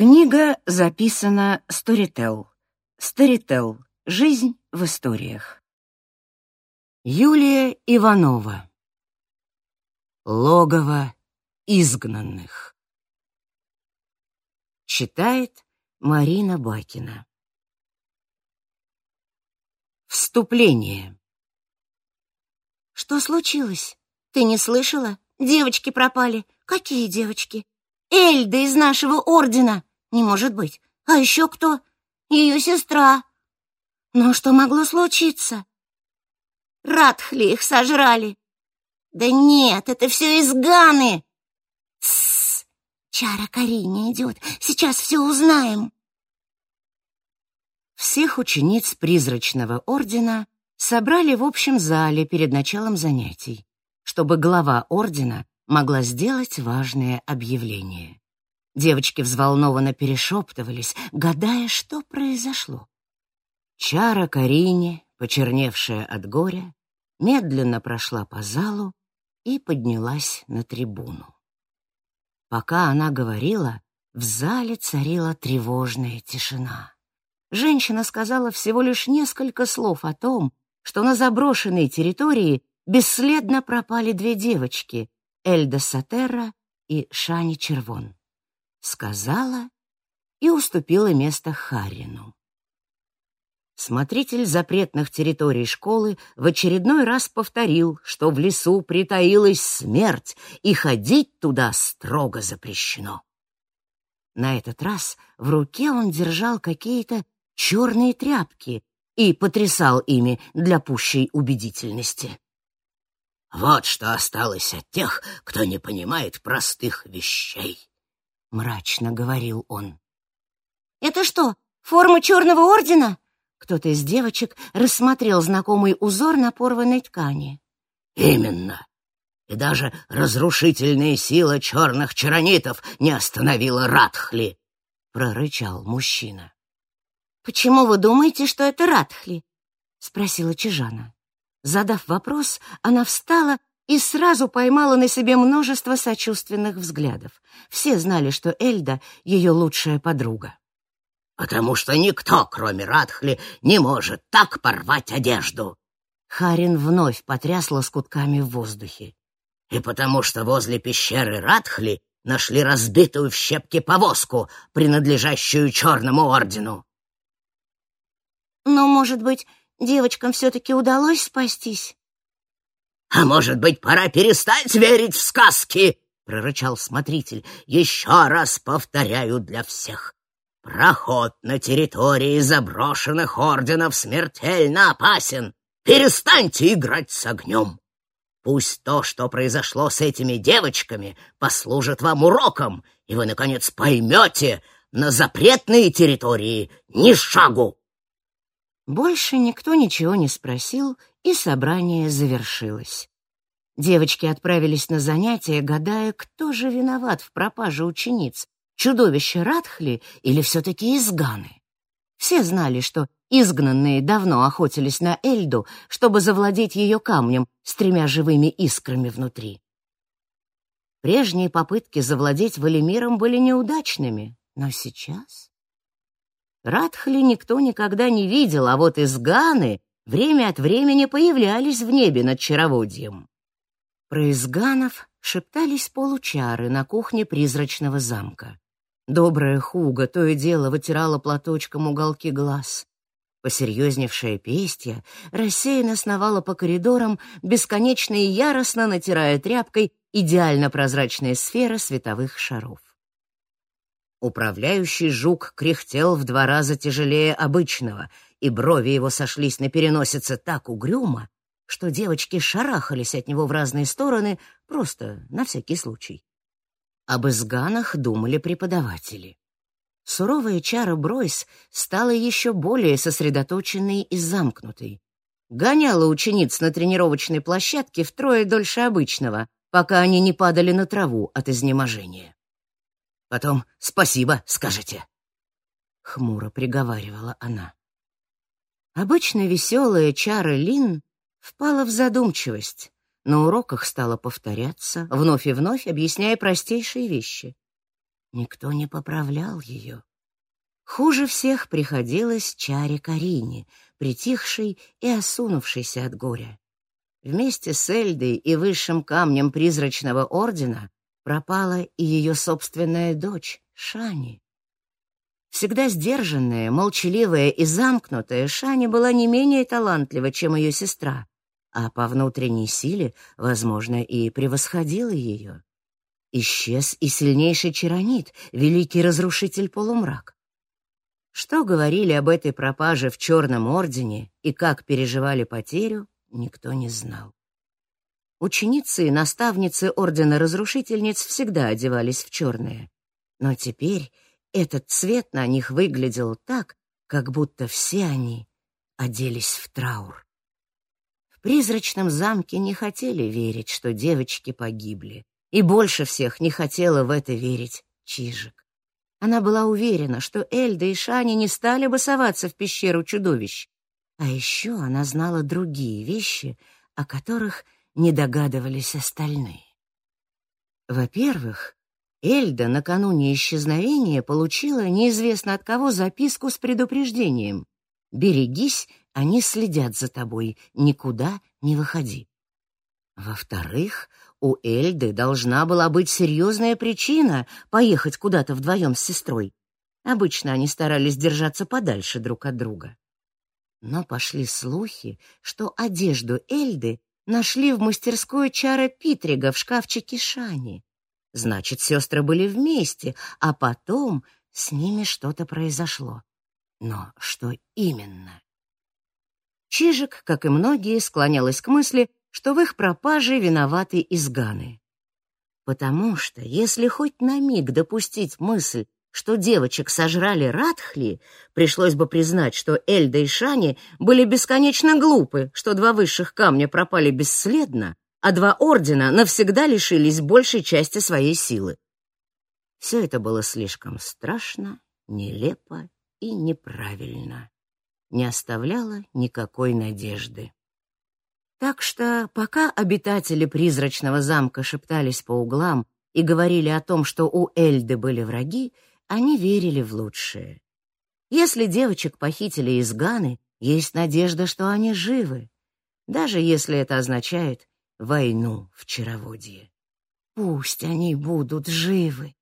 Книга записана Storytel. Storytel. Жизнь в историях. Юлия Иванова. Логово изгнанных. Читает Марина Бакина. Вступление. Что случилось? Ты не слышала? Девочки пропали. Какие девочки? Эльда из нашего ордена. Не может быть. А еще кто? Ее сестра. Но что могло случиться? Радхли их сожрали. Да нет, это все из Ганы. Тссс, Чара Карине идет. Сейчас все узнаем. Всех учениц призрачного ордена собрали в общем зале перед началом занятий, чтобы глава ордена могла сделать важное объявление. Девочки взволнованно перешептывались, гадая, что произошло. Чара Карине, почерневшая от горя, медленно прошла по залу и поднялась на трибуну. Пока она говорила, в зале царила тревожная тишина. Женщина сказала всего лишь несколько слов о том, что на заброшенной территории бесследно пропали две девочки, Эльда Сатерра и Шани Червон. Сказала и уступила место Харину. Смотритель запретных территорий школы в очередной раз повторил, что в лесу притаилась смерть, и ходить туда строго запрещено. На этот раз в руке он держал какие-то черные тряпки и потрясал ими для пущей убедительности. Вот что осталось от тех, кто не понимает простых вещей, — мрачно говорил он. «Это что, форма Черного Ордена?» Кто-то из девочек рассмотрел знакомый узор на порванной ткани. «Именно. И даже разрушительная сила черных чаронитов не остановила Радхли», — прорычал мужчина. «Почему вы думаете, что это Радхли?» — спросила Чижана. Задав вопрос, она встала и сразу поймала на себе множество сочувственных взглядов. Все знали, что Эльда — ее лучшая подруга. «Потому что никто, кроме Радхли, не может так порвать одежду!» Харин вновь потряс лоскутками в воздухе. «И потому что возле пещеры Радхли нашли разбитую в щепки повозку, принадлежащую Черному Ордену». «Но, может быть, Девочкам все-таки удалось спастись. «А может быть, пора перестать верить в сказки?» — прорычал смотритель. «Еще раз повторяю для всех. Проход на территории заброшенных орденов смертельно опасен. Перестаньте играть с огнем. Пусть то, что произошло с этими девочками, послужит вам уроком, и вы, наконец, поймете, на запретные территории ни шагу. Больше никто ничего не спросил, и собрание завершилось. Девочки отправились на занятия, гадая, кто же виноват в пропаже учениц, чудовище Радхли или все-таки изганы. Все знали, что изгнанные давно охотились на Эльду, чтобы завладеть ее камнем с тремя живыми искрами внутри. Прежние попытки завладеть Валимиром были неудачными, но сейчас... Радхли никто никогда не видел, а вот из Ганы время от времени появлялись в небе над Чароводьем. Про изганов шептались получары на кухне призрачного замка. Добрая Хуга то и дело вытирала платочком уголки глаз. Посерьезневшая пестья рассеянно сновала по коридорам, бесконечно и яростно натирая тряпкой идеально прозрачные сферы световых шаров. Управляющий жук кряхтел в два раза тяжелее обычного, и брови его сошлись на переносице так угрюмо, что девочки шарахались от него в разные стороны, просто на всякий случай. Об изганах думали преподаватели. Суровая чара Бройс стала еще более сосредоточенной и замкнутой. Гоняла учениц на тренировочной площадке втрое дольше обычного, пока они не падали на траву от изнеможения. Потом спасибо скажете. Хмуро приговаривала она. Обычно веселая Чара Лин впала в задумчивость. На уроках стала повторяться, вновь и вновь объясняя простейшие вещи. никто не поправлял ее. Хуже всех приходилось Чаре Карине, притихшей и осунувшейся от горя. Вместе с Эльдой и высшим камнем призрачного ордена пропала и ее собственная дочь, Шани. Всегда сдержанная, молчаливая и замкнутая, Шани была не менее талантлива, чем ее сестра, а по внутренней силе, возможно, и превосходила ее. Исчез и сильнейший чаранит, великий разрушитель полумрак. Что говорили об этой пропаже в Черном Ордене и как переживали потерю, никто не знал. Ученицы и наставницы Ордена Разрушительниц всегда одевались в черное, но теперь этот цвет на них выглядел так, как будто все они оделись в траур. В призрачном замке не хотели верить, что девочки погибли, и больше всех не хотела в это верить Чижик. Она была уверена, что Эльда и Шани не стали бы соваться в пещеру чудовищ. А еще она знала другие вещи, о которых не догадывались остальные. Во-первых, Эльда накануне исчезновения получила неизвестно от кого записку с предупреждением «Берегись, они следят за тобой, никуда не выходи». Во-вторых, у Эльды должна была быть серьезная причина поехать куда-то вдвоем с сестрой. Обычно они старались держаться подальше друг от друга. Но пошли слухи, что одежду Эльды нашли в мастерской Чара Питрига в шкафчике Шани. Значит, сестры были вместе, а потом с ними что-то произошло. Но что именно? Чижик, как и многие, склонялась к мысли, что в их пропаже виноваты изганы. Потому что, если хоть на миг допустить мысль, что девочек сожрали Радхли, пришлось бы признать, что Эльда и Шани были бесконечно глупы, что два высших камня пропали бесследно, а два ордена навсегда лишились большей части своей силы. Все это было слишком страшно, нелепо и неправильно. Не оставляло никакой надежды. Так что, пока обитатели призрачного замка шептались по углам и говорили о том, что у Эльды были враги, они верили в лучшее. Если девочек похитили из Ганы, есть надежда, что они живы, даже если это означает войну в Чароводье. Пусть они будут живы.